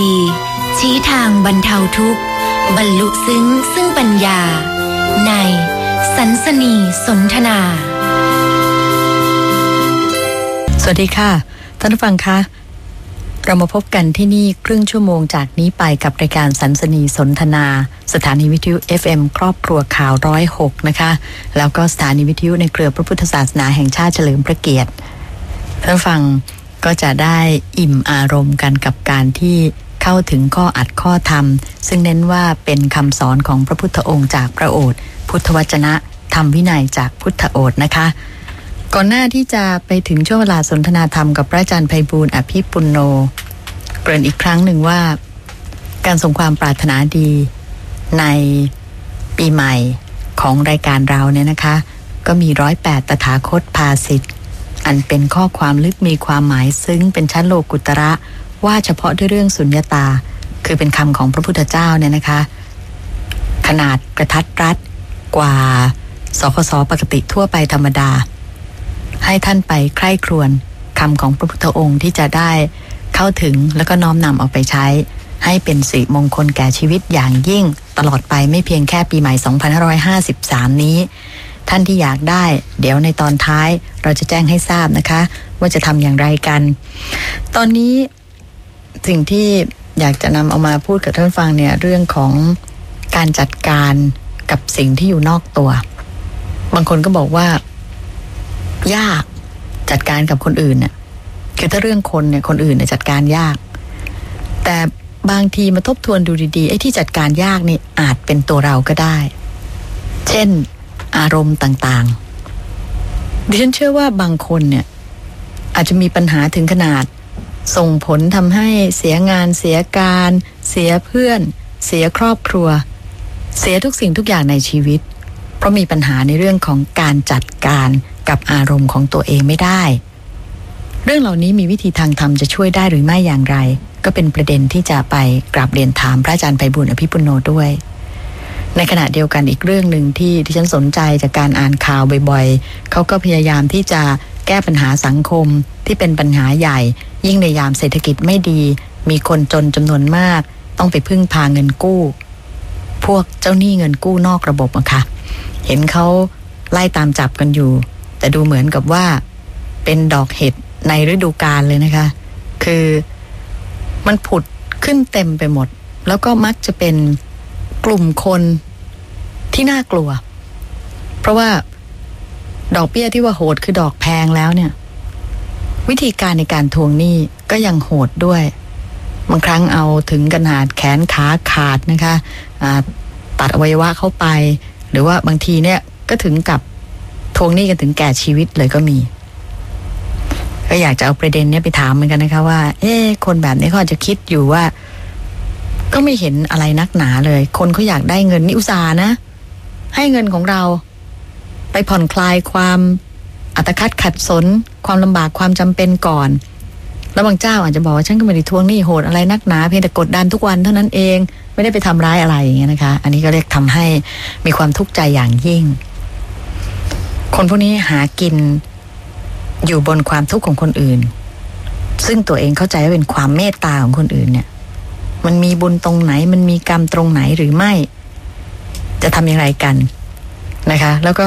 ดีๆ ชี้ทางบรรเทาทุกข์ บรรลุซึ้งซึ่งปัญญา ในสันสนีสนทนา สวัสดีค่ะ ท่านผู้ฟังคะเรามาพบกันที่นี่ครึ่งชั่วโมงจากนี้ไปกับรายการสันสนีสนทนา สถานีวิทยุ FM ครอบครัวข่าวร้อยหกนะคะ แล้วก็สถานีวิทยุในเครือพระพุทธศาสนาแห่งชาติเฉลิมพระเกียรติท่านฟัง ก็จะได้อิ่มอารมณ์กันกับการที่เข้าถึงข้ออัดข้อธรรม ซึ่งเน้นว่าเป็นคำสอนของพระพุทธองค์จากพระโอษฐ์พุทธวจนะธรรมวินัยจากพุทธโอษฐ์นะคะ ก่อนหน้าที่จะไปถึงช่วงเวลาสนทนาธรรมกับพระอาจารย์ไพบูลย์อภิปุณโน เกริ่นอีกครั้งหนึ่งว่า การส่งความปรารถนาดีในปีใหม่ของรายการเราเนี่ยนะคะ ก็มีร้อยแปดตถาคตภาสิทธิ์ อันเป็นข้อความลึกมีความหมายซึ้งเป็นชั้นโลกุตระ ว่าเฉพาะด้วยเรื่องสุญญตา คือเป็นคำของพระพุทธเจ้าเนี่ยนะคะ ขนาดกระทัดรัดกว่าสคสปกติทั่วไปธรรมดา ให้ท่านไปใคร่ครวญคำของพระพุทธองค์ที่จะได้เข้าถึงแล้วก็น้อมนำเอาไปใช้ ให้เป็นสิริมงคลแก่ชีวิตอย่างยิ่ง ตลอดไปไม่เพียงแค่ปีใหม่ 2553 นี้ ท่านที่อยากได้ เดี๋ยวในตอนท้ายเราจะแจ้งให้ทราบนะคะ ว่าจะทำอย่างไรกัน ตอนนี้สิ่งที่อยากจะนำเอามาพูดกับท่านฟังเนี่ย เรื่องของการจัดการกับสิ่งที่อยู่นอกตัว บางคนก็บอกว่า ยากจัดการกับคนอื่นเนี่ยคือถ้าเรื่องคนเนี่ยคนอื่นเนี่ยจัดการยาก แต่บางทีมาทบทวนดูดีๆไอ้ที่จัดการยากนี่อาจเป็นตัวเราก็ได้ เช่น อารมณ์ต่างๆ ดิฉันเชื่อว่าบางคนเนี่ย อาจจะมีปัญหาถึงขนาด ส่งผลทำให้เสียงานเสียการ เสียเพื่อน เสียครอบครัว เสียทุกสิ่งทุกอย่างในชีวิต เพราะมีปัญหาในเรื่องของการจัดการกับอารมณ์ของตัวเองไม่ได้ เรื่องเหล่านี้มีวิธีทางธรรมจะช่วยได้หรือไม่อย่างไร ก็เป็นประเด็นที่จะไปกราบเรียนถามพระอาจารย์ไพบุญอภิปุโนด้วย ในขณะเดียวกันอีกเรื่องหนึ่งที่ที่ฉันสนใจจากการอ่านข่าวบ่อยๆ เขาก็พยายามที่จะแก้ปัญหาสังคมที่เป็นปัญหาใหญ่ ยิ่งในยามเศรษฐกิจไม่ดี มีคนจนจำนวนมาก ต้องไปพึ่งพาเงินกู้ พวกเจ้าหนี้เงินกู้นอกระบบอะค่ะ เห็นเขาไล่ตามจับกันอยู่ แต่ดูเหมือนกับว่า เป็นดอกเห็ดในฤดูกาลเลยนะคะ คือมันผุดขึ้นเต็มไปหมด แล้วก็มักจะเป็น กลุ่มคนที่น่ากลัว เพราะว่าดอกเบี้ยที่ว่าโหดคือดอกแพงแล้วเนี่ย วิธีการในการทวงหนี้ก็ยังโหดด้วย บางครั้งเอาถึงขนาดแขนขาขาดนะคะะตัดอวัยวะเข้าไป หรือว่าบางทีเนี่ยก็ถึงกับทวงหนี้กันถึงแก่ชีวิตเลยก็มี ก็อยากจะเอาประเด็นนี้ไปถามเหมือนกันนะคะว่า เอ๊คนแบบนี้เขาจะคิดอยู่ว่า ก็ไม่เห็นอะไรนักหนาเลย คนเขาอยากได้เงินนี่อุตสานะ ให้เงินของเรา ไปผ่อนคลายความอัตคัดขัดสน ความลำบากความจำเป็นก่อนแล้วบางเจ้าอาจจะบอกว่าฉันก็ไม่ได้ทวงหนี้โหดอะไรนักหนาเพียงแต่กดดันทุกวันเท่านั้นเองไม่ได้ไปทำร้ายอะไรอย่างเงี้ยนะคะ อันนี้ก็เรียกทำให้มีความทุกข์ใจอย่างยิ่ง คนพวกนี้หากินอยู่บนความทุกข์ของคนอื่น ซึ่งตัวเองเข้าใจว่าเป็นความเมตตาของคนอื่นเนี่ย มันมีบุญตรงไหน มันมีกรรมตรงไหนหรือไม่ จะทำอย่างไรกันนะคะ แล้วก็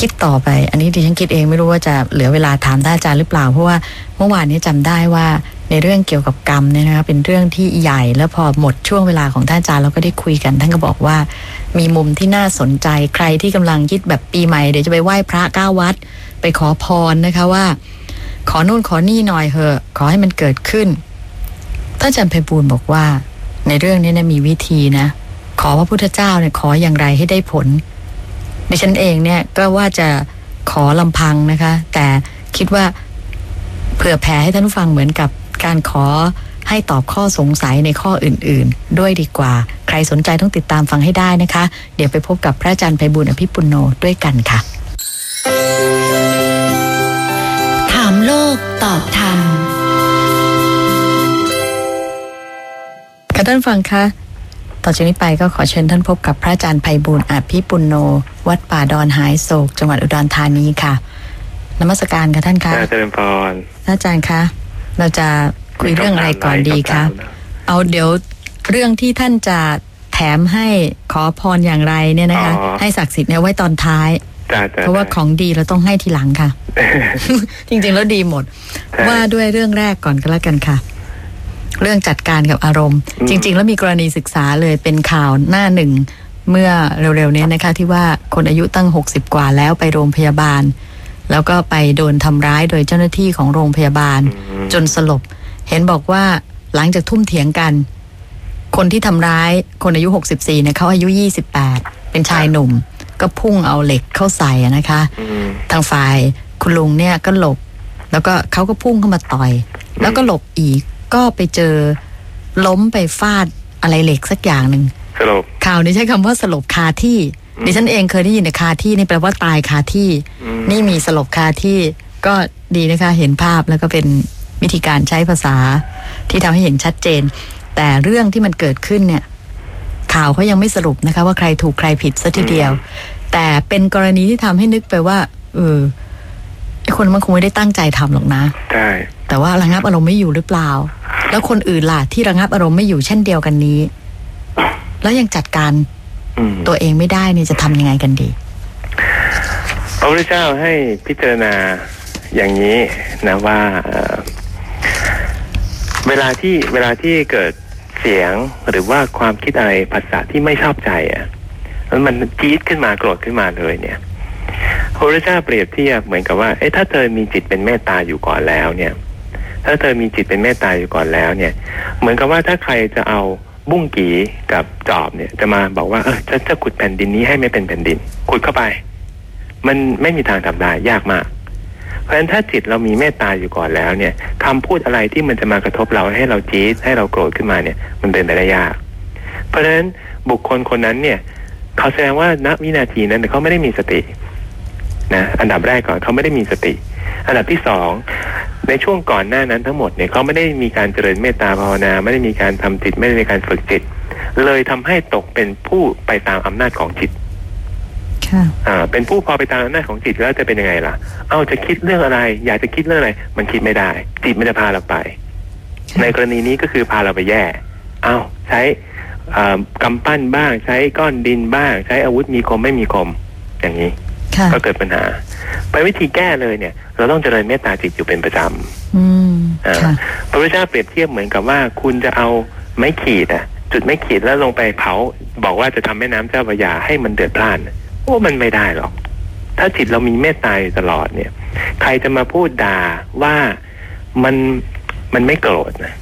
คิดต่อไป อันนี้ดิฉันคิดเองไม่รู้ว่าจะเหลือเวลาถามท่านอาจารย์หรือเปล่า เพราะว่าเมื่อวานนี้จำได้ว่าในเรื่องเกี่ยวกับกรรมเนี่ยนะคะเป็นเรื่องที่ใหญ่แล้วพอหมดช่วงเวลาของท่านอาจารย์เราก็ได้คุยกัน ท่านก็บอกว่า มีมุมที่น่าสนใจใครที่กำลังคิดแบบปีใหม่เดี๋ยวจะไปไหว้พระเก้าวัด ไปขอพรนะคะว่า ขอนู่นขอนี่หน่อยเหอะ ขอให้มันเกิดขึ้น ท่านอาจารย์ไพบูลย์บอกว่า ในเรื่องนี้นะมีวิธีนะ ขอพระพุทธเจ้าเนี่ยขออย่างไรให้ได้ผลดิฉันเองเนี่ยก็ว่าจะขอลำพังนะคะ แต่คิดว่าเผื่อแผ่ให้ท่านผู้ฟังเหมือนกับการขอให้ตอบข้อสงสัยในข้ออื่น ๆ ด้วยดีกว่า ใครสนใจต้องติดตามฟังให้ได้นะคะ เดี๋ยวไปพบกับพระอาจารย์ไพบุญอภิปุโนด้วยกันค่ะ ท่านฟังคะต่อจากนี้ไปก็ขอเชิญท่านพบกับพระอาจารย์ไพบูลย์อาภิปุณโน วัดป่าดอนหายโศก จังหวัดอุดรธานีค่ะนมัสการค่ะท่านคะเจริญพรท่านอาจารย์คะ เราจะคุยเรื่องอะไรก่อนดีคะเอาเดี๋ยวเรื่องที่ท่านจะแถมให้ขอพรอย่างไรเนี่ยนะคะอ๋อให้ศักดิ์สิทธิ์เนี่ยไว้ตอนท้ายจ้าจ้เพราะว่าของดีเราต้องให้ทีหลังค่ะ จริงๆแล้วดีหมดใช่ว่าด้วยเรื่องแรกก่อนก็แล้วกันค่ะ เรื่องจัดการกับอารมณ์อืมจริง ๆ แล้วมีกรณีศึกษาเลยเป็นข่าวหน้าหนึ่งเมื่อเร็วๆเนี้ยนะคะที่ว่าคนอายุตั้ง 60 กว่าแล้วไปโรงพยาบาล แล้วก็ไปโดนทำร้ายโดยเจ้าหน้าที่ของโรงพยาบาลอืมจนสลบ เห็นบอกว่าหลังจากทุ่มเถียงกัน คนที่ทำร้ายคนอายุ 64เนี่ยเขาอายุ 28 เป็นชายหนุ่ม ก็พุ่งเอาเหล็กเข้าใส่อะนะคะอืมทางฝ่ายคุณลุงเนี่ยก็หลบ แล้วก็เขาก็พุ่งเข้ามาต่อย แล้วก็หลบอีก ก็ไปเจอล้มไปฟาดอะไรเหล็กสักอย่างหนึ่งสรุปข่าวนี้ใช้คำว่าสลบคาที่อืมดิฉันเองเคยได้ยินแต่คาที่นี่แปลว่าตายคาที่อืมนี่มีสลบคาที่ก็ดีนะคะ เห็นภาพแล้วก็เป็นวิธีการใช้ภาษาที่ทำให้เห็นชัดเจน แต่เรื่องที่มันเกิดขึ้นเนี่ย ข่าวเขายังไม่สรุปนะคะ ว่าใครถูกใครผิดซะทีเดียว แต่เป็นกรณีที่ทำให้นึกไปว่า เออไอคนมันคงไม่ได้ตั้งใจทำหรอกนะใช่ แต่ว่าระงับอารมณ์ไม่อยู่หรือเปล่า แล้วคนอื่นล่ะที่ระงับอารมณ์ไม่อยู่เช่นเดียวกันนี้ แล้วยังจัดการอืมตัวเองไม่ได้นี่จะทำยังไงกันดีพระพุทธเจ้าให้พิจารณาอย่างนี้นะว่าเอ่อเวลาที่เวลาที่เกิดเสียงหรือว่าความคิดอะไรภาษาที่ไม่ชอบใจอะแล้วมันจี๊ดขึ้นมาโกรธขึ้นมาเลยเนี่ยพระพุทธเจ้าเปรียบเทียบเหมือนกับว่าเอ๊ะถ้าเธอมีจิตเป็นเมตตาอยู่ก่อนแล้วเนี่ย ถ้าเธอมีจิตเป็นเมตตาอยู่ก่อนแล้วเนี่ย เหมือนกับว่าถ้าใครจะเอาบุ้งกีกับจอบเนี่ย จะมาบอกว่าเออจะจะขุดแผ่นดินนี้ให้ไม่เป็นแผ่นดิน ขุดเข้าไป มันไม่มีทางทำได้ยากมาก เพราะฉะนั้นถ้าจิตเรามีเมตตาอยู่ก่อนแล้วเนี่ยคำพูดอะไรที่มันจะมากระทบเราให้เราจี๊ดให้เราโกรธขึ้นมาเนี่ย มันเป็นไปได้ยาก เพราะฉะนั้นบุคคลคนนั้นเนี่ย เขาแสดงว่าณวินาทีนั้นเขาไม่ได้มีสตินะอันดับแรกก่อนเขาไม่ได้มีสติ อันดับที่สอง ในช่วงก่อนหน้านั้นทั้งหมดเนี่ยเขาไม่ได้มีการเจริญเมตตาภาวนา ไม่ได้มีการทำจิต ไม่ได้มีการฝึกจิต เลยทำให้ตกเป็นผู้ไปตามอำนาจของจิตค่ะอ่า เป็นผู้พอไปตามอำนาจของจิตแล้วจะเป็นยังไงล่ะ เอาจะคิดเรื่องอะไร อยากจะคิดเรื่องอะไร มันคิดไม่ได้ จิตมันจะพาเราไปค่ะในกรณีนี้ก็คือพาเราไปแย่ เอาใช้อ่ากำปั้นบ้าง ใช้ก้อนดินบ้าง ใช้อาวุธมีคมไม่มีคม อย่างนี้ค่ะก็เกิดปัญหา ไปวิธีแก้เลยเนี่ย เราต้องเจริญเมตตาจิตอยู่เป็นประจำอืมอ่าค่ะพระพุทธเจ้าเปรียบเทียบเหมือนกับว่า คุณจะเอาไม้ขีดอะจุดไม้ขีดแล้วลงไปเผา บอกว่าจะทำแม่น้ำเจ้าพระยาให้มันเดือดพล่านโอ้มันไม่ได้หรอก ถ้าจิตเรามีเมตตาอยู่ตลอดเนี่ย ใครจะมาพูดด่าว่ามันมันไม่โกรธนะ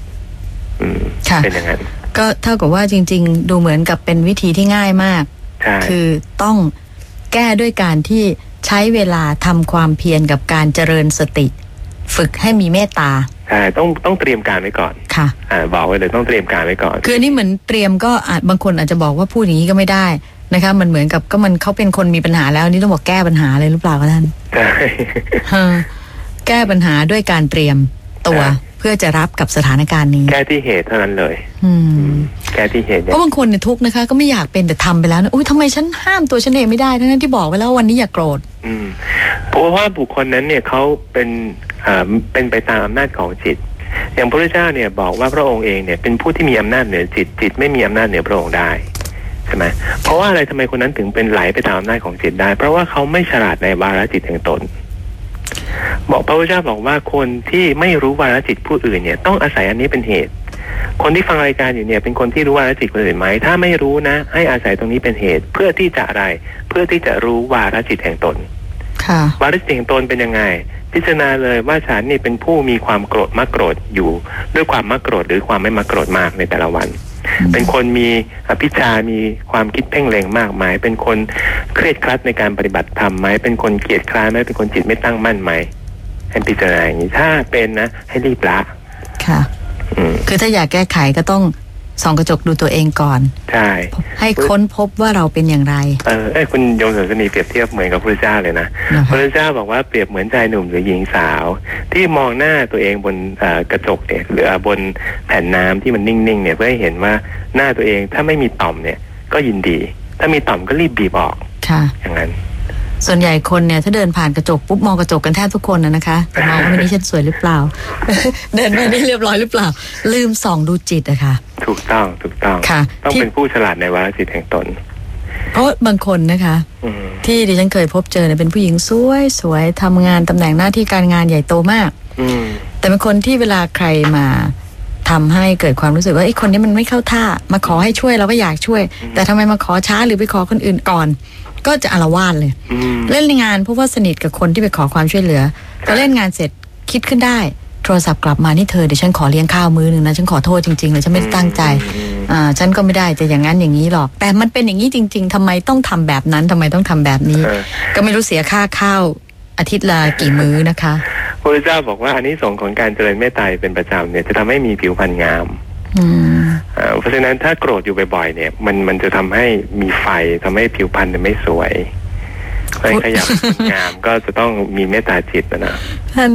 อืมค่ะเป็นอย่างนั้น ก็เท่ากับว่าจริง ๆ ดูเหมือนกับเป็นวิธีที่ง่ายมากใช่คือต้องแก้ด้วยการที่ ใช้เวลาทำความเพียรกับการเจริญสติ ฝึกให้มีเมตตาใช่ต้องต้องเตรียมการไว้ก่อนค่ะอ่าบอกไว้เลยต้องเตรียมการไว้ก่อน คืออันนี้เหมือนเตรียมก็อาจบางคนอาจจะบอกว่าพูดอย่างนี้ก็ไม่ได้นะคะ มันเหมือนกับก็มันเขาเป็นคนมีปัญหาแล้วนี่ต้องบอกแก้ปัญหาเลยหรือเปล่าคะท่านใช่ฮะแก้ปัญหาด้วยการเตรียมตัวใช่เพื่อจะรับกับสถานการณ์นี้ แก้ที่เหตุเท่านั้นเลย อืม แก้ที่เหตุเพเนี่ยราะบางคนเนี่ยทุกข์นะคะ ก็ไม่อยากเป็นแต่ทำไปแล้วนะอุ้ยทำไมฉันห้ามตัวฉันเองไม่ได้ทั้งนั้นที่บอกไว้แล้วว่าวันนี้อย่าโกรธอืมเพราะว่าบุคคลนั้นเนี่ยเขาเป็นอ่าเป็นไปตามอำนาจของจิต อย่างพระพุทธเจ้าเนี่ยบอกว่าพระองค์เองเนี่ยเป็นผู้ที่มีอำนาจเหนือจิตจิตไม่มีอำนาจเหนือพระองค์ได้ใช่ไหมเพราะว่าอะไรทำไมคนนั้นถึงเป็นไหลไปตามอำนาจของจิตได้ เพราะว่าเขาไม่ฉลาดในวาระจิตแห่งตนบอกพระพุทธเจ้าบอกว่าคนที่ไม่รู้วาระจิตผู้อื่นเนี่ย ต้องอาศัยอันนี้เป็นเหตุ คนที่ฟังรายการอยู่เนี่ยเป็นคนที่รู้วาระจิตคนอื่นไหม ถ้าไม่รู้นะ ให้อาศัยตรงนี้เป็นเหตุ เพื่อที่จะอะไร เพื่อที่จะรู้วาระจิตแห่งตนค่ะวาระจิตแห่งตนเป็นยังไง พิจารณาเลยว่าฉันนี่เป็นผู้มีความโกรธมักโกรธอยู่ ด้วยความมักโกรธหรือความไม่มักโกรธมากในแต่ละวัน เป็นคนมีอภิชามีความคิดเพ่งเล็งมากไหมเป็นคนเครียดครัดในการปฏิบัติธรรมไหมเป็นคนเกียจคร้านไหมเป็นคนจิตไม่ตั้งมั่นไหมให้พิจารณาอย่างนี้ถ้าเป็นนะ ให้รีบละค่ะอืม คือถ้าอยากแก้ไขก็ต้องส่องกระจกดูตัวเองก่อน ใช่ ให้ค้นพบว่าเราเป็นอย่างไร เออเอ้ยคุณโยมสันสนีเปรียบเทียบเหมือนกับพระเจ้าเลยนะนะพคะระเจ้าบอกว่าเปรียบเหมือนชายหนุ่มหรือหญิงสาว ที่มองหน้าตัวเองบนเอ่อกระจกเนี่ยหรือบนแผ่นน้ำที่มันนิ่งๆเนี่ยเพื่อให้เห็นว่าหน้าตัวเองถ้าไม่มีต่อมเนี่ยก็ยินดี ถ้ามีต่อมก็รีบบีบออก ค่ะ อย่างนั้น ส่วนใหญ่คนเนี่ยถ้าเดินผ่านกระจกปุ๊บมองกระจกกันแทบทุกคนนะนะคะจะมองว่าวันนี้ฉันสวยหรือเปล่า เดินมาได้เรียบร้อยหรือเปล่า ลืมส่องดูจิตอะค่ะ ถูกต้องถูกต้องค่ะต้องที่เป็นผู้ฉลาดในวาระจิตแห่งตน เพราะบางคนนะคะอืมที่ดิฉันเคยพบเจอเนี่ยเป็นผู้หญิงสวยสวยทำงานตำแหน่งหน้าที่การงานใหญ่โตมากอืมแต่เป็นคนที่เวลาใครมา ทำให้เกิดความรู้สึกว่าไอ้คนนี้มันไม่เข้าท่า มาขอให้ช่วยเราก็อยากช่วย แต่ทำไมมาขอช้าหรือไปขอคนอื่นก่อน ก็จะอารวาสเลยอืมเล่นงานเพราะว่าสนิทกับคนที่ไปขอความช่วยเหลือพอเล่นงานเสร็จคิดขึ้นได้โทรศัพท์กลับมานี่เธอเดี๋ยวฉันขอเลี้ยงข้าวมื้อหนึ่งนะฉันขอโทษจริงๆเลยฉันไม่ได้ตั้งใจอ่าฉันก็ไม่ได้จะอย่างนั้นอย่างนี้หรอก แต่มันเป็นอย่างนี้จริง ๆทำไมต้องทำแบบนั้นทำไมต้องทำแบบนี้เออก็ไม่รู้เสียค่าข้าว อาทิตย์ละกี่มื้อนะคะพระพุทธเจ้าบอกว่าอันนี้สงส์ของการเจริญเมตตาเป็นประจำเนี่ยจะทำให้มีผิวพรรณงามอืมอ่าเพราะฉะนั้นถ้าโกรธอยู่บ่อยๆเนี่ย มันมันจะทำให้มีไฟทำให้ผิวพรรณเนี่ยไม่สวยเพราะฉะนั้นขยับงามก็จะต้องมีเมตตาจิตนะนะท่าน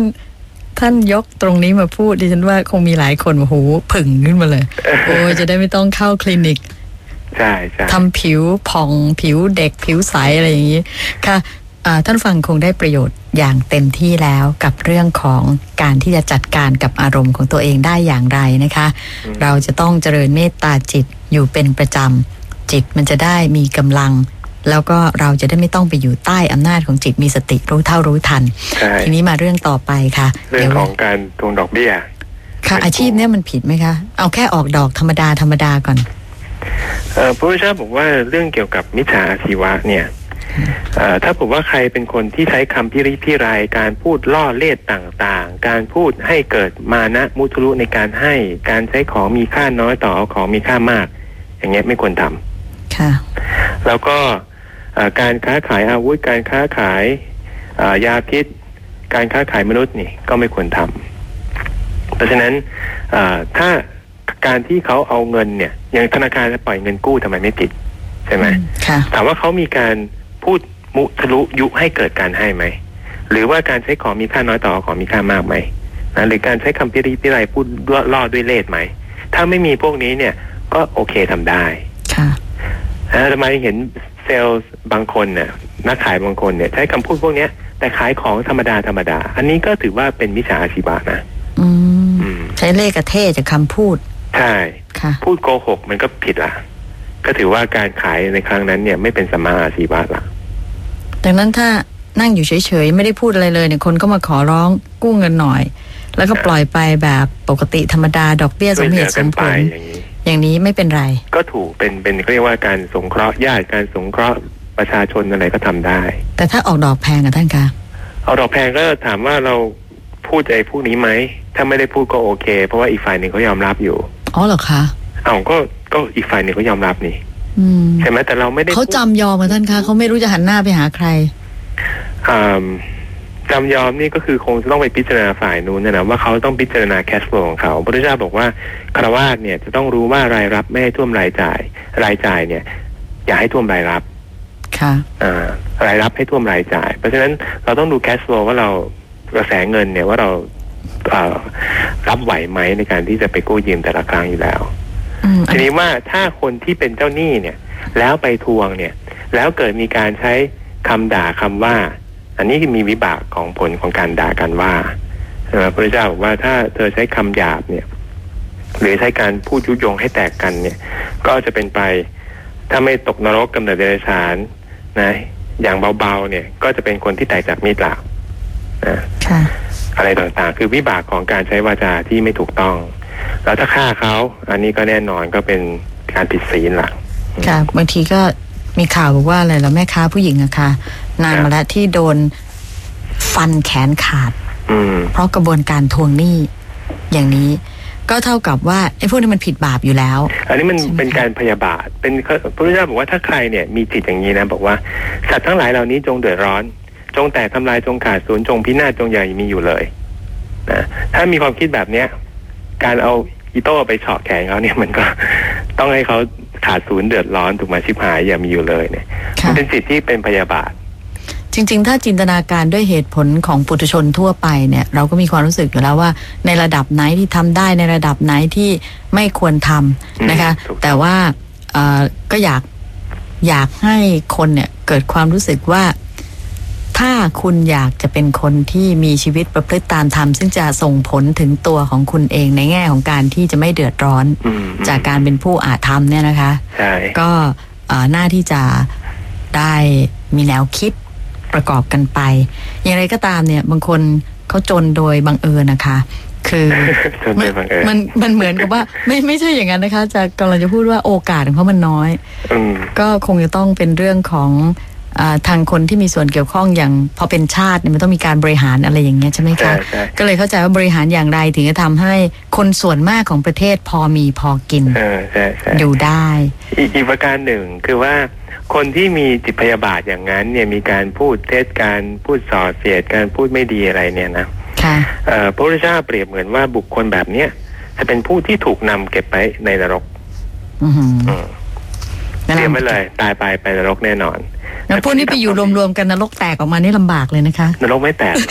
ท่านยกตรงนี้มาพูดดิฉันว่าคงมีหลายคนโอ้โหผึ่งขึ้นมาเลย โอ้ยจะได้ไม่ต้องเข้าคลินิกใช่ใช่ทำผิวผ่องผิวเด็กผิวใสอะไรอย่างนี้ ค่ะอ่า ท่านฟังคงได้ประโยชน์อย่างเต็มที่แล้วกับเรื่องของการที่จะจัดการกับอารมณ์ของตัวเองได้อย่างไรนะคะ เราจะต้องเจริญเมตตาจิตอยู่เป็นประจำ จิตมันจะได้มีกำลัง แล้วก็เราจะได้ไม่ต้องไปอยู่ใต้อำนาจของจิตมีสติรู้เท่ารู้ทันใช่ทีนี้มาเรื่องต่อไปค่ะ เรื่องของการทวงดอกเบี้ย ค่ะ อาชีพเนี้ยมันผิดไหมคะ เอาแค่ออกดอกธรรมดาธรรมดาก่อนเอ่อพระพุทธเจ้าบอกว่าเรื่องเกี่ยวกับมิจฉาอาชีวะเนี่ยเอ่อ ถ้าผมว่าใครเป็นคนที่ใช้คำพิริพิรายการพูดล่อเล่ต่างๆ การพูดให้เกิดมานะมุทุรุในการให้ การใช้ของมีค่าน้อยต่อเอาของมีค่ามาก อย่างเงี้ยไม่ควรทำค่ะ แล้วก็เอ่อการค้าขายอาวุธการค้าขายเอ่อยาพิษ การค้าขายมนุษย์นี่ก็ไม่ควรทำเพราะฉะนั้นเอ่อถ้าการที่เขาเอาเงินเนี่ยอย่างธนาคารจะปล่อยเงินกู้ทำไมไม่ติดใช่ไหมค่ะถามว่าเขามีการ พูดมุทะลุยุให้เกิดการให้ไหม หรือว่าการใช้ของมีค่าน้อยต่อของมีค่ามากไหมนะหรือการใช้คำพิริพิไรพูดล่อด้วยเล่ห์ไหม ถ้าไม่มีพวกนี้เนี่ยก็โอเคทำได้ ค่ะนะทำไมเห็นเซลล์บางคนเนี่ยนักขายบางคนเนี่ย ใช้คำพูดพวกเนี้ย แต่ขายของธรรมดาธรรมดา อันนี้ก็ถือว่าเป็นมิจฉาอาชีวะนะอืมอืมใช้เลขกระเทศจากคำพูด ใช่ค่ะพูดโกหกมันก็ผิดละ ก็ถือว่าการขายในครั้งนั้นเนี่ยไม่เป็นสัมมาอาชีวะละดังนั้นถ้านั่งอยู่เฉยๆ ไม่ได้พูดอะไรเลยเนี่ยคนก็มาขอร้องกู้เงินหน่อย แล้วก็ปล่อยไปแบบปกติธรรมดาดอกเบี้ยสช่วยมเหเหลือตุสกันมผไปลอย่างนี้อย่างนี้ไม่เป็นไร ก็ถูกเป็นเป็นเขาเรียกว่าการสงเคราะห์ญาติการสงเคราะห์ประชาชนอะไรก็ทำได้ แต่ถ้าออกดอกแพงอะท่านคะเอาดอกแพงก็ถามว่าเราพูดไอ้พวกนี้ไหมถ้าไม่ได้พูดก็โอเค เพราะว่าอีกฝ่ายหนึ่งเขายอมรับอยู่อ๋อเหรอคะเอาก็ ก็อีกฝ่ายหนึ่งเขายอมรับนี่อืมใช่ไหมแต่เราไม่ได้เขาพูดจำยอมมาท่านคะเขาไม่รู้จะหันหน้าไปหาใครอ่าจำยอมนี่ก็คือคงจะต้องไปพิจารณาฝ่ายนู้นนะนะว่าเขาต้องพิจารณาแคชฟลูของเขาพระพุทธเจ้าบอกว่าคารวาสเนี่ยจะต้องรู้ว่ารายรับไม่ให้ท่วมรายจ่าย รายจ่ายเนี่ย อย่าให้ท่วมรายรับค่ะอ่ารายรับให้ท่วมรายจ่าย เพราะฉะนั้นเราต้องดูแคชฟลูว่าเรากระแสเงินเนี่ยว่าเราเอ่อรับไหวไหมในการที่จะไปกู้ยืมแต่ละครั้งอยู่แล้วอืมอั ทีนนี้นี้ว่าถ้าคนที่เป็นเจ้าหนี้เนี่ย แล้วไปทวงเนี่ย แล้วเกิดมีการใช้คำด่าคำว่า อันนี้มีวิบากของผลของการด่ากันว่าใช่ไหมพระพุทธเจ้าบอกว่าถ้าเธอใช้คำหยาบเนี่ย หรือใช้การพูดยุยงให้แตกกันเนี่ย ก็จะเป็นไปถ้าไม่ตกนรกกำเนิดเดรัจฉานนะอย่างเบาๆเนี่ย ก็จะเป็นคนที่แตกจากมีดหลาบนะค่ะอะไรต่างๆ คือวิบากของการใช้วาจาที่ไม่ถูกต้อง แล้วถ้าฆ่าเขาอันนี้ก็แน่นอนก็เป็นการผิดศีลละค่ะบางทีก็มีข่าวบอกว่าอะไรแล้วแม่ค้าผู้หญิงอะค่ะนานมาแล้วที่โดนฟันแขนขาด อืมเพราะกระบวนการทวงหนี้อย่างนี้ก็เท่ากับว่าไอ้พวกนี้มันผิดบาปอยู่แล้ว อันนี้มันใช่ไหมเป็นการพยาบาท เป็นพระพุทธเจ้าบอกว่าถ้าใครเนี่ยมีจิตอย่างนี้นะบอกว่าสัตว์ทั้งหลายเหล่านี้จงเดือดร้อน จงแตกทำลายจงขาดสูญจงพินาศจงอย่ามีอยู่เลยนะถ้ามีความคิดแบบเนี้ย การเอา อีโต้ไปเฉาะแขนเขาเนี่ยมันก็ต้องให้เขาขาดศูนย์เดือดร้อนถูกไหมาชิบหายอย่ามีอยู่เลยเนี่ยค่ะมันเป็นจิตที่เป็นพยาบาท จริง ๆ ถ้าจินตนาการด้วยเหตุผลของปุถุชนทั่วไปเนี่ย เราก็มีความรู้สึกอยู่แล้วว่า ในระดับไหนที่ทำได้ในระดับไหนที่ไม่ควรทำนะคะอืมถูกต้องแต่ว่าเอ่อก็อยากอยากให้คนเนี่ยเกิดความรู้สึกว่า ถ้าคุณอยากจะเป็นคนที่มีชีวิตประพฤติตามธรรมซึ่งจะส่งผลถึงตัวของคุณเองในแง่ของการที่จะไม่เดือดร้อนอืมจากการเป็นผู้อาธรรมเนี่ยนะคะใช่ก็เอ่อหน้าที่จะได้มีแนวคิดประกอบกันไป อย่างไรก็ตามเนี่ยบางคนเขาจนโดยบังเอิญนะคะคือจนเป็นบังเอิญมันมันเหมือนกับว่า ไม่ไม่ใช่อย่างนั้นนะคะจะกำลังจะพูดว่าโอกาสของเขามันน้อยอืมก็คงจะต้องเป็นเรื่องของอา ทางคนที่มีส่วนเกี่ยวข้องอย่างพอเป็นชาติเนี่ยมันต้องมีการบริหารอะไรอย่างเงี้ยใช่ไหมใช่คะใช่ก็เลยเข้าใจว่าบริหารอย่างไรถึงจะทำให้คนส่วนมากของประเทศพอมีพอกินเออใช่ใช่อยู่ได้อีกอีกประการหนึ่งคือว่าคนที่มีจิตพยาบาทอย่างนั้นเนี่ยมีการพูดเท็จการพูดส่อเสียดการพูดไม่ดีอะไรเนี่ยนะค่ะเอ่อพระพุทธเจ้าเปรียบเหมือนว่าบุคคลแบบเนี้ยจะเป็นผู้ที่ถูกนำเก็บไปในนรกอือหืออืมนั่นเตรียมแหไว้ละเลย ตายไปไปนรกแน่นอน แล้วพวกนี้ไปอยู่รวมๆกันนรกแตกออกมานี่ลำบากเลยนะคะนรกไม่แตกหรอก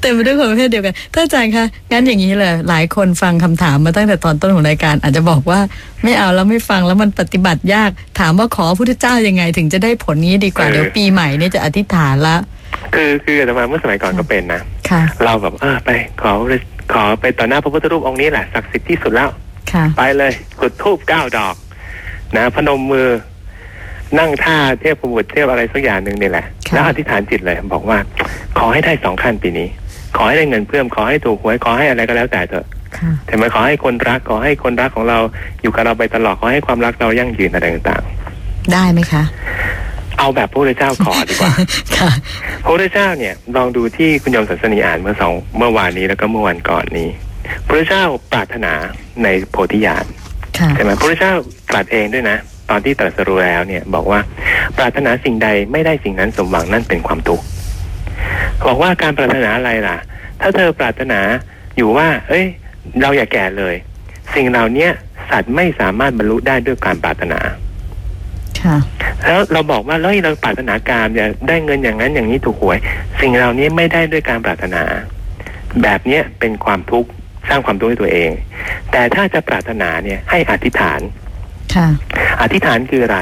เต็มไปด้วยคนประเภทเดียวกันถ้าอาจารย์คะงั้นอย่างนี้เลยหลายคนฟังคำถามมาตั้งแต่ตอนต้นของรายการ อาจจะบอกว่าไม่เอาแล้วไม่ฟังแล้วมันปฏิบัติยาก ถามว่าขอพระพุทธเจ้ายังไง ถึงจะได้ผลนี้ดีกว่าเออเดี๋ยวปีใหม่เนี่ยจะอธิษฐานละคือคืออาตมาเมื่อสมัยก่อนก็เป็นนะค่ะเราแบบเออไปขอขอไปต่อหน้าพระพุทธรูปองค์นี้แหละศักดิ์สิทธิ์ที่สุดแล้วค่ะไปเลยจุดทูบเก้าดอก นะพนมมือ นั่งท่าเทพบุตรเทพอะไรสักอย่างหนึ่งนี่แหละค่ะแล้วอธิษฐานจิตเลยบอกว่า ขอให้ได้สองขั้นปีนี้ ขอให้ได้เงินเพิ่มขอให้ถูกหวยขอให้อะไรก็แล้วแต่เถอะค่ะแต่ไม่ขอให้คนรักขอให้คนรักของเราอยู่กับเราไปตลอดขอให้ความรักเรายั่งยืนอะไรต่างได้ไหมคะๆเอาแบบพระพุทธเจ้าขอดีกว่าค่ะพระพุทธเจ้าเนี่ยลองดูที่คุณโยมสันสนีอ่านเมื่อสองเมื่อวานนี้แล้วก็เมื่อวันก่อนนี้พระพุทธเจ้าปรารถนาในโพธิญาณค่ะใช่ไหมพระพุทธเจ้าตรัสเองด้วยนะ ตอนที่ตรัสรู้แล้วเนี่ยบอกว่าปรารถนาสิ่งใดไม่ได้สิ่งนั้นสมหวังนั่นเป็นความทุกข์บอกว่าการปรารถนาอะไรล่ะ ถ้าเธอปรารถนาอยู่ว่า เอ้ย เราอย่าแก่เลย สิ่งเหล่าเนี้ยสัตว์ไม่สามารถบรรลุได้ด้วยการปรารถนาค่ะแล้วเราบอกว่าเฮ้ยเราปรารถนาการอย่าได้เงินอย่างนั้นอย่างนี้ถูกหวย สิ่งเหล่านี้ไม่ได้ด้วยการปรารถนา แบบเนี้ยเป็นความทุกข์สร้างความทุกข์ให้ตัวเอง แต่ถ้าจะปรารถนาเนี่ยให้อธิษฐานค่ะ อธิษฐานคืออะไร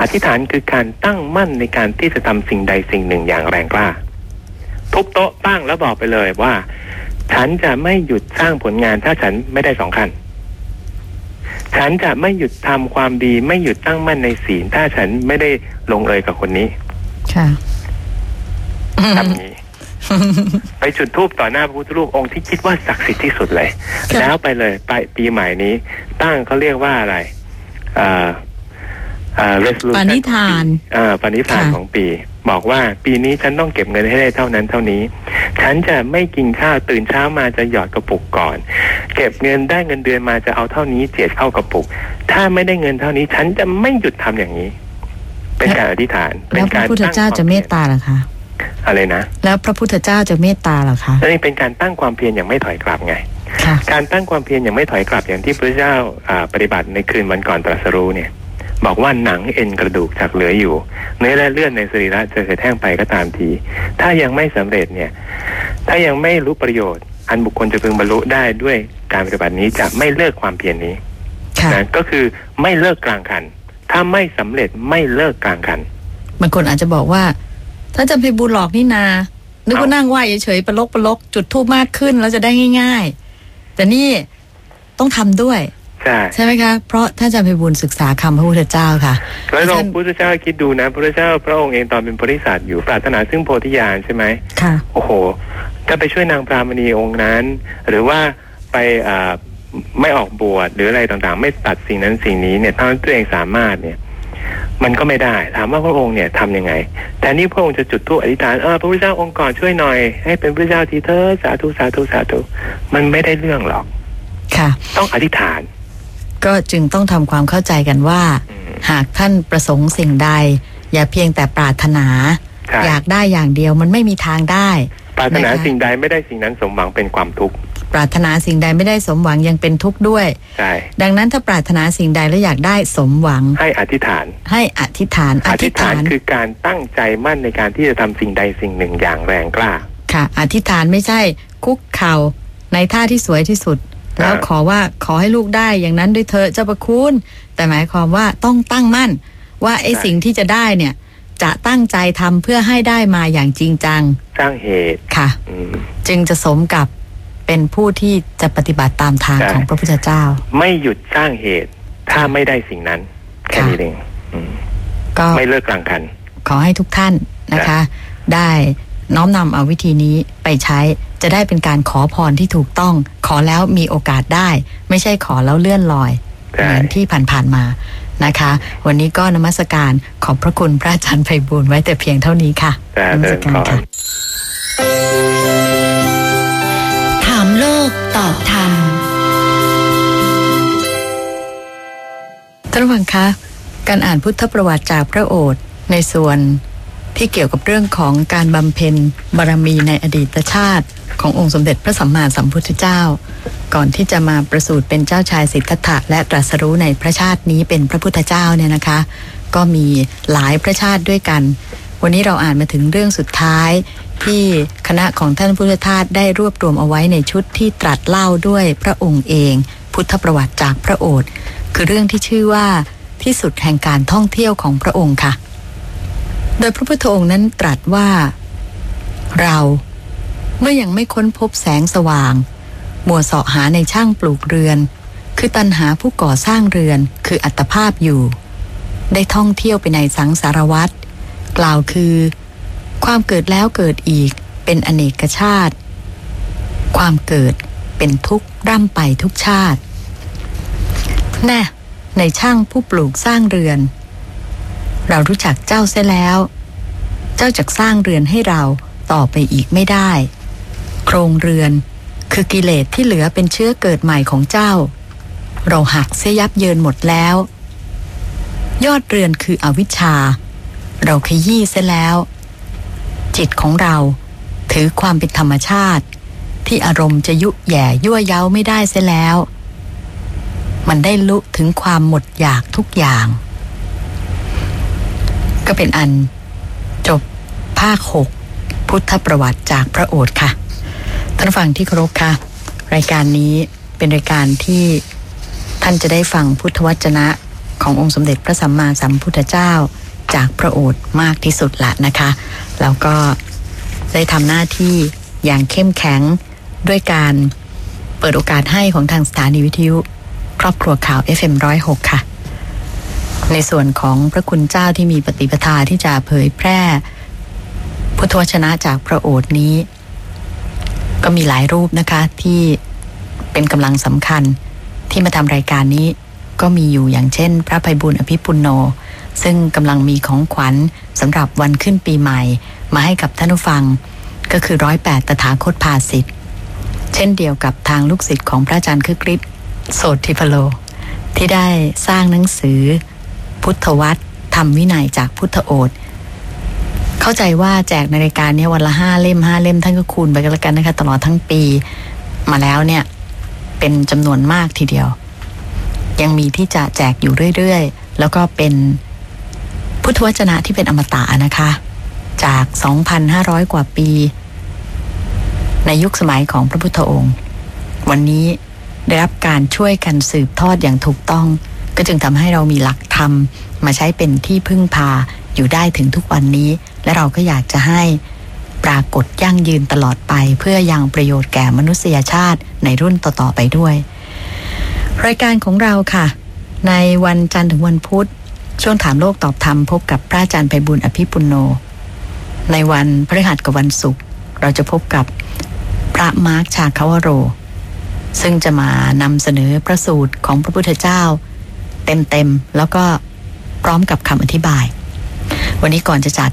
อธิษฐานคือการตั้งมั่นในการที่จะทำสิ่งใดสิ่งหนึ่งอย่างแรงกล้า ทุบโต๊ะปั้งแล้วบอกไปเลยว่า ฉันจะไม่หยุดสร้างผลงานถ้าฉันไม่ได้สองขั้นฉันจะไม่หยุดทำความดีไม่หยุดตั้งมั่นในศีลถ้าฉันไม่ได้ลงเอยกับคนนี้ ค่ะทำอย่างนี้ ไปจุดทูปต่อหน้าพระพุทธรูปองค์ที่คิดว่าศักดิ์สิทธิ์ที่สุดเลยค่ะแล้วไปเลย ไปปีใหม่นี้ ตั้งเขาเรียกว่าอะไรเอ่อเอ่อ resolution ปณิธานเอ่อปณิธานค่ะ ของปี บอกว่าปีนี้ฉันต้องเก็บเงินให้ได้เท่านั้นเท่านี้ ฉันจะไม่กินข้าวตื่นเช้ามาจะหยอดกระปุกก่อน เก็บเงินได้เงินเดือนมาจะเอาเท่านี้เจียดเข้ากระปุก ถ้าไม่ได้เงินเท่านี้ ฉันจะไม่หยุดทำอย่างนี้ เป็นการอธิษฐานเป็แล้วนพระการพุทธเจ้าจะเมตตาเหรอคะอะไรนะแล้วพระพุทธเจ้าจะเมตตาเหรอคะแล้วนี่เป็นการตั้งความเพียรอย่างไม่ถอยกลับไงค่ะ การตั้งความเพียรอย่างไม่ถอยกลับอย่างที่พระเจ้าอ่าปฏิบัติในคืนวันก่อนตรัสรู้เนี่ย บอกว่าหนังเอ็นกระดูกจากเหลืออยู่ เนื้อและเลือดในสรีระจะเกิดแห้งไปก็ตามที ถ้ายังไม่สำเร็จเนี่ย ถ้ายังไม่รู้ประโยชน์ อันบุคคลจะพึงบรรลุได้ด้วยการปฏิบัตินี้จะไม่เลิกความเพียรนี้ค่ะนะก็คือไม่เลิกกลางคัน ถ้าไม่สำเร็จไม่เลิกกลางคันบางคนอาจจะบอกว่า ถ้าจะไปบุญหลอกนี่นา นึกว่านั่งไหวเฉยๆประลกประลกจุดทูบมากขึ้นแล้วจะได้ง่าย ๆ แต่นี่ต้องทำด้วยใช่ใช่ไหมคะ เพราะท่านอาจารย์ไพบุญศึกษาคำพระพุทธเจ้าค่ะ แล้วลองท่านพุทธเจ้าคิดดูนะพระเจ้าพระองค์เองตอนเป็นบริษัทอยู่ปรารถนาซึ่งโพธิญาณใช่ไหมค่ะโอ้โห ถ้าไปช่วยนางปรามณีองค์นั้น หรือว่าไปอ่าไม่ออกบวชหรืออะไรต่างๆ ไม่ตัดสิ่งนั้นสิ่งนี้เนี่ยถ้าตัวเองสามารถเนี่ย มันก็ไม่ได้ ถามว่าพระองค์เนี่ยทำยังไง แต่นี่พระองค์จะจุดธูปอธิษฐานเออพระพุทธเจ้าองค์ก่อนช่วยหน่อย ให้เป็นพระเจ้าทีเธอสาธุสาธุสาธุมันไม่ได้เรื่องหรอก ค่ะ ต้องอธิษฐาน ก็จึงต้องทำความเข้าใจกันว่าอืมหากท่านประสงค์สิ่งใด อย่าเพียงแต่ปรารถนาใช่อยากได้อย่างเดียวมันไม่มีทางได้ ปรารถนานะคะสิ่งใดไม่ได้สิ่งนั้นสมหวังเป็นความทุกข์ ปรารถนาสิ่งใดไม่ได้สมหวังยังเป็นทุกข์ด้วย ใช่ ดังนั้นถ้าปรารถนาสิ่งใดและอยากได้สมหวัง ให้อธิษฐาน ให้อธิษฐาน อธิษฐานคือการตั้งใจมั่นในการที่จะทำสิ่งใดสิ่งหนึ่งอย่างแรงกล้า ค่ะ อธิษฐานไม่ใช่คุกเข่าในท่าที่สวยที่สุด แล้วอ่าขอว่าขอให้ลูกได้อย่างนั้นด้วยเธอะเจ้าประคุณ แต่หมายความว่าต้องตั้งมั่น ว่าไอ้สิ่งที่จะได้เนี่ย จะตั้งใจทำเพื่อให้ได้มาอย่างจริงจัง สร้างเหตุค่ะอืมจึงจะสมกับ เป็นผู้ที่จะปฏิบัติตามทางใช่ของพระพุทธเจ้า ไม่หยุดสร้างเหตุ ถ้าไม่ได้สิ่งนั้น แค่นี้เองอืมก็ไม่เลิกกลางคัน ขอให้ทุกท่านนะคะ ได้น้อมนำเอาวิธีนี้ไปใช้จะได้เป็นการขอพรที่ถูกต้อง ขอแล้วมีโอกาสได้ ไม่ใช่ขอแล้วเลื่อนลอยใช่เหมือนที่ผ่านๆมานะคะ วันนี้ก็นมัสการขอบพระคุณพระอาจารย์ไพบูลย์ไว้แต่เพียงเท่านี้ค่ะแต่นมัเดิสนการขอค่ะ ท่านฟังคะ การอ่านพุทธประวัติจากพระโอษฐ์ในส่วนที่เกี่ยวกับเรื่องของการบำเพ็ญบารมีในอดีตชาติ ขององค์สมเด็จพระสัมมาสัมพุทธเจ้า ก่อนที่จะมาประสูติเป็นเจ้าชายสิทธัตถะและตรัสรู้ในพระชาตินี้เป็นพระพุทธเจ้าเนี่ยนะคะ ก็มีหลายพระชาติด้วยกัน วันนี้เราอ่านมาถึงเรื่องสุดท้ายที่คณะของท่านพุทธทาสได้รวบรวมเอาไว้ในชุดที่ตรัสเล่าด้วยพระองค์เอง พุทธประวัติจากพระโอษฐ์ คือเรื่องที่ชื่อว่าที่สุดแห่งการท่องเที่ยวของพระองค์ค่ะ โดยพระพุทธองค์นั้นตรัสว่า เราเมื่อยังไม่ค้นพบแสงสว่าง มัวเสาะหาในช่างปลูกเรือน คือตันหาผู้ก่อสร้างเรือนคืออัตภาพอยู่ ได้ท่องเที่ยวไปในสังสารวัตรกล่าวคือ ความเกิดแล้วเกิดอีกเป็นอเนกชาติ ความเกิดเป็นทุกข์ร่ำไปทุกชาติ แน่ในช่างผู้ปลูกสร้างเรือน เรารู้จักเจ้าเสียแล้ว เจ้าจักสร้างเรือนให้เราต่อไปอีกไม่ได้ โครงเรือนคือกิเลสที่เหลือเป็นเชื้อเกิดใหม่ของเจ้า เราหักเสียยับเยินหมดแล้ว ยอดเรือนคืออวิชชา เราขยี้เสียแล้ว จิตของเราถือความเป็นธรรมชาติ ที่อารมณ์จะยุแย่ยั่วเย้าไม่ได้เสียแล้ว มันได้ลุถึงความหมดอยากทุกอย่าง ก็เป็นอันจบภาคหกพุทธประวัติจากพระโอษฐ์ค่ะท่านฟังที่เคารพค่ะ รายการนี้เป็นรายการที่ท่านจะได้ฟังพุทธวจนะขององค์สมเด็จพระสัมมาสัมพุทธเจ้าจากพระโอษฐ์มากที่สุดละนะคะ แล้วก็ได้ทำหน้าที่อย่างเข้มแข็งด้วยการเปิดโอกาสให้ของทางสถานีวิทยุ ครอบครัวข่าว FM106 ค่ะ ในส่วนของพระคุณเจ้าที่มีปฏิปทาที่จะเผยแพร่ พุทธวชนะจากพระโอษฐ์นี้ ก็มีหลายรูปนะคะที่เป็นกำลังสำคัญที่มาทำรายการนี้ก็มีอยู่อย่างเช่น พระภัยบุญอภิปุณโน ซึ่งกำลังมีของขวัญสำหรับวันขึ้นปีใหม่ มาให้กับท่านผู้ฟังก็คือร้อยแปดตถาคตภาสิทธิ์เช่นเดียวกับทางลูกศิษย์ของพระอาจารย์คึกฤทธิ์ โสติพโล ที่ได้สร้างหนังสือ พุทธวัตรธรรมวินัยจากพุทธโอษเข้าใจว่าแจกในรายการนี้วันละห้าเล่มห้าเล่มท่านก็คูณไปกันแล้วกันนะคะ ตลอดทั้งปีมาแล้วเนี่ย เป็นจำนวนมากทีเดียว ยังมีที่จะแจกอยู่เรื่อยๆ แล้วก็เป็นพุทธวจนะที่เป็นอมตะนะคะ จาก 2,500 กว่าปี ในยุคสมัยของพระพุทธองค์ วันนี้ ได้รับการช่วยกันสืบทอดอย่างถูกต้อง ก็จึงทำให้เรามีหลักธรรม มาใช้เป็นที่พึ่งพาอยู่ได้ถึงทุกวันนี้ และเราก็อยากจะให้ปรากฏยั่งยืนตลอดไป เพื่อยังประโยชน์แก่มนุษยชาติในรุ่นต่อๆไปด้วย รายการของเราค่ะ ในวันจันทร์ถึงวันพุธ ช่วงถามโลกตอบธรรมพบกับพระอาจารย์ไพบุญอภิปุโน ในวันพฤหัสกับวันศุกร์เราจะพบกับพระมาร์คชาคาวโร ซึ่งจะมานำเสนอพระสูตรของพระพุทธเจ้า เต็มๆ แล้วก็พร้อมกับคำอธิบาย วันนี้ก่อนจะจาก